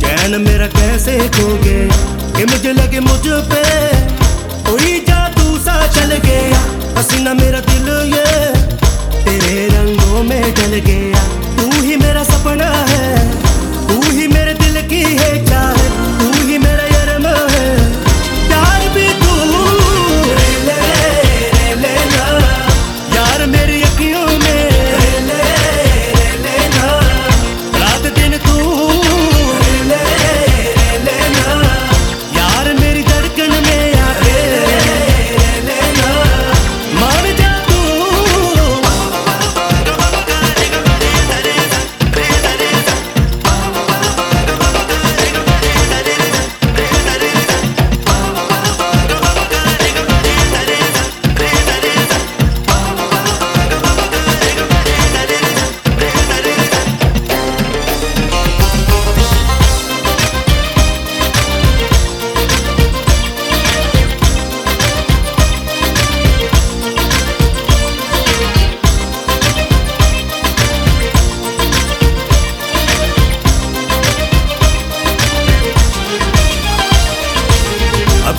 चैन मेरा कैसे खोगे? कि मुझे लगे मुझ पे। कोई जादू सा चल गया। पसीना मेरा दिल ये तेरे रंगों में ढल गया। तू ही मेरा सपना है। तू ही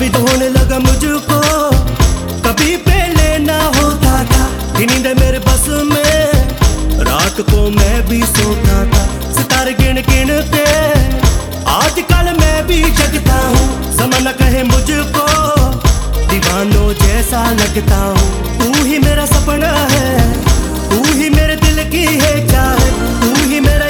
तो होने लगा मुझको। कभी पहले ना होता था। नींद मेरे बस में, रात को मैं भी सोता था। सितारे गिन गिन के आजकल मैं भी जगता हूँ। जमाना कहे मुझको, दीवानों जैसा लगता हूँ। तू ही मेरा सपना है, तू ही मेरे दिल की है चाहत तू ही मेरा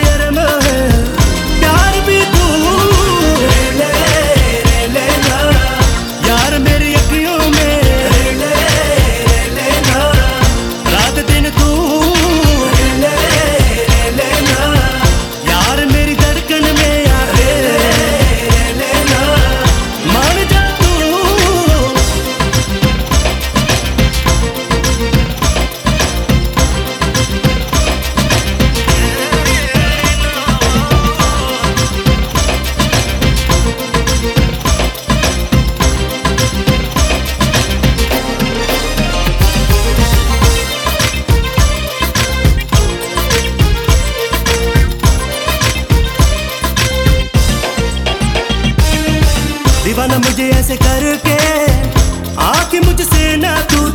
मुझे ऐसे करके आके मुझसे ना तू